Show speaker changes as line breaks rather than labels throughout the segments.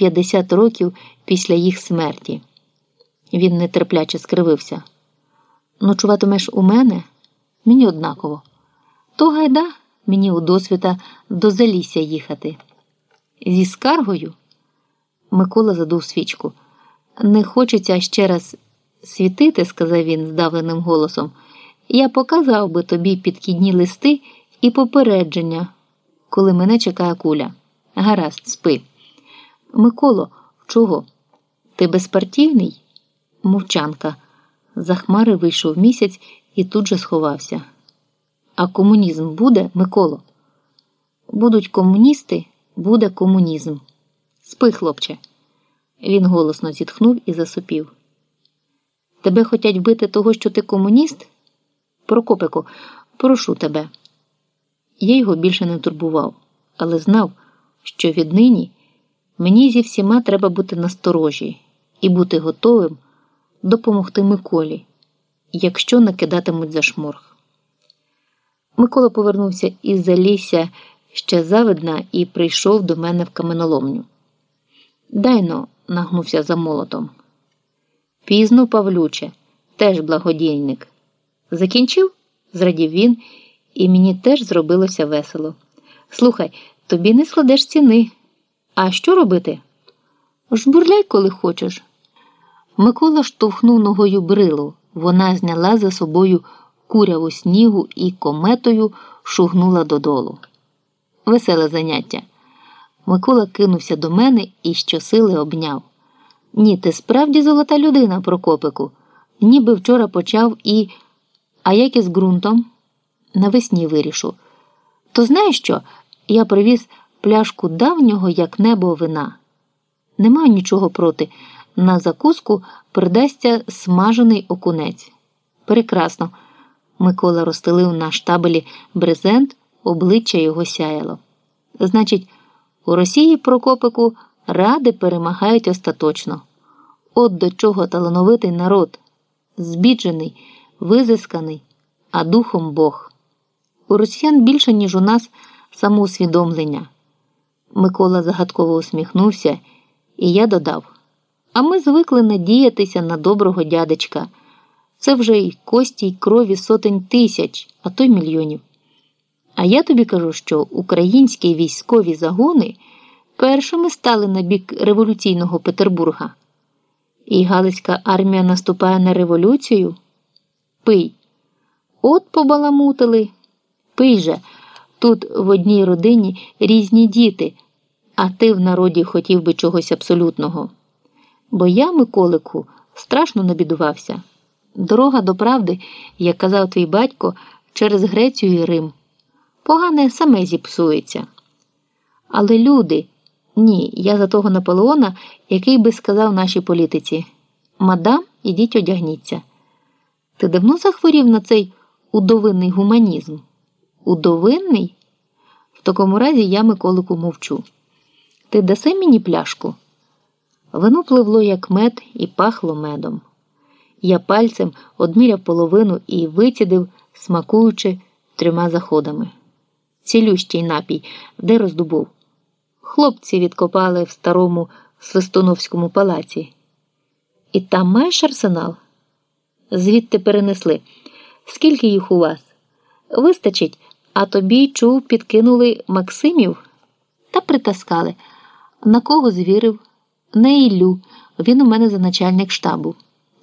50 років після їх смерті. Він нетерпляче скривився. Ночуватимеш у мене? Мені однаково. То гайда мені у досвіта до залісся їхати. Зі скаргою? Микола задув свічку. Не хочеться ще раз світити, сказав він здавленим голосом. Я показав би тобі підкідні листи і попередження, коли мене чекає куля. Гаразд, спи. Миколо, чого? Ти безпартійний? Мовчанка. За хмари вийшов місяць і тут же сховався. А комунізм буде, Миколо? Будуть комуністи, буде комунізм. Спи, хлопче. Він голосно зітхнув і засопів. Тебе хотять вбити того, що ти комуніст? Прокопику, прошу тебе. Я його більше не турбував, але знав, що віднині мені зі всіма треба бути насторожі і бути готовим допомогти Миколі, якщо накидатимуть за шморг. Микола повернувся із залісся ще завидна і прийшов до мене в каменоломню. Дайно, нагнувся за молотом. Пізно, Павлюче, теж благодійник. Закінчив? зрадів він, і мені теж зробилося весело. Слухай, тобі не складеш ціни. А що робити? Жбурляй, коли хочеш. Микола штовхнув ногою брилу. Вона зняла за собою куряву снігу і кометою шугнула додолу. Веселе заняття. Микола кинувся до мене і щосили обняв. Ні, ти справді золота людина, Прокопику. Ніби вчора почав і. А як із ґрунтом? Навесні вирішу. То знаєш що? Я привіз пляшку давнього, як небо вина. Не маю нічого проти. На закуску придасться смажений окунець. Прекрасно. Микола розстелив на штабелі брезент, обличчя його сяяло. Значить, у Росії Прокопику ради перемагають остаточно. От до чого талановитий народ, збіджений, визисканий, а духом Бог. У росіян більше, ніж у нас, самоусвідомлення. Микола загадково усміхнувся, і я додав: А ми звикли надіятися на доброго дядечка. Це вже й кості й крові сотень тисяч, а то й мільйонів. А я тобі кажу, що українські військові загони першими стали на бік революційного Петербурга. І Галицька армія наступає на революцію. Пий. От побаламутили. Пий же, тут в одній родині різні діти, а ти в народі хотів би чогось абсолютного. Бо я, Миколику, страшно набідувався. Дорога до правди, як казав твій батько, через Грецію і Рим. Погане саме зіпсується. Але люди, ні, я за того Наполеона, який би сказав нашій політиці Мадам, ідіть одягніться. Ти давно захворів на цей удовинний гуманізм? Удовинний? В такому разі я Миколику мовчу. Ти даси мені пляшку? Вино пливло, як мед, і пахло медом. Я пальцем одміряв половину і вицідив, смакуючи трьома заходами. Цілющий напій, де роздобув. Хлопці відкопали в старому Свистоновському палаці. І там маєш арсенал? Звідти перенесли. Скільки їх у вас? Вистачить, а тобі чув, підкинули Максимів та притаскали. На кого звірив? Не Іллю. Він у мене за начальник штабу.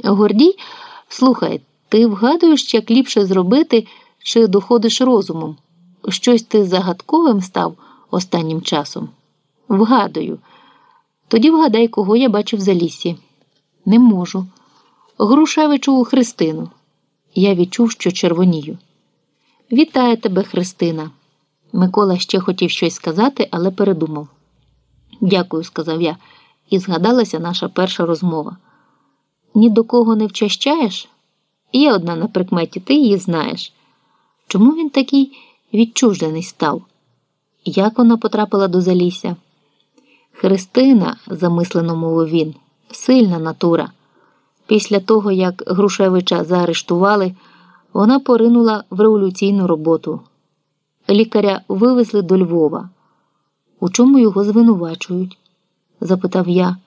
Гордій, слухай, ти вгадуєш, як ліпше зробити, чи доходиш розумом? Щось ти загадковим став останнім часом? Вгадую. Тоді вгадай, кого я бачив за лісі. Не можу. Грушевичу у Христину. Я відчув, що червонію. Вітаю тебе, Христина. Микола ще хотів щось сказати, але передумав. Дякую, сказав я, і згадалася наша перша розмова. Ні до кого не вчащаєш? Є одна на прикметі, ти її знаєш. Чому він такий відчужений став? Як вона потрапила до Залісся? Христина, замислено мовив він, сильна натура. Після того, як Грушевича заарештували, вона поринула в революційну роботу. Лікаря вивезли до Львова. У чому його звинувачують? запитав я.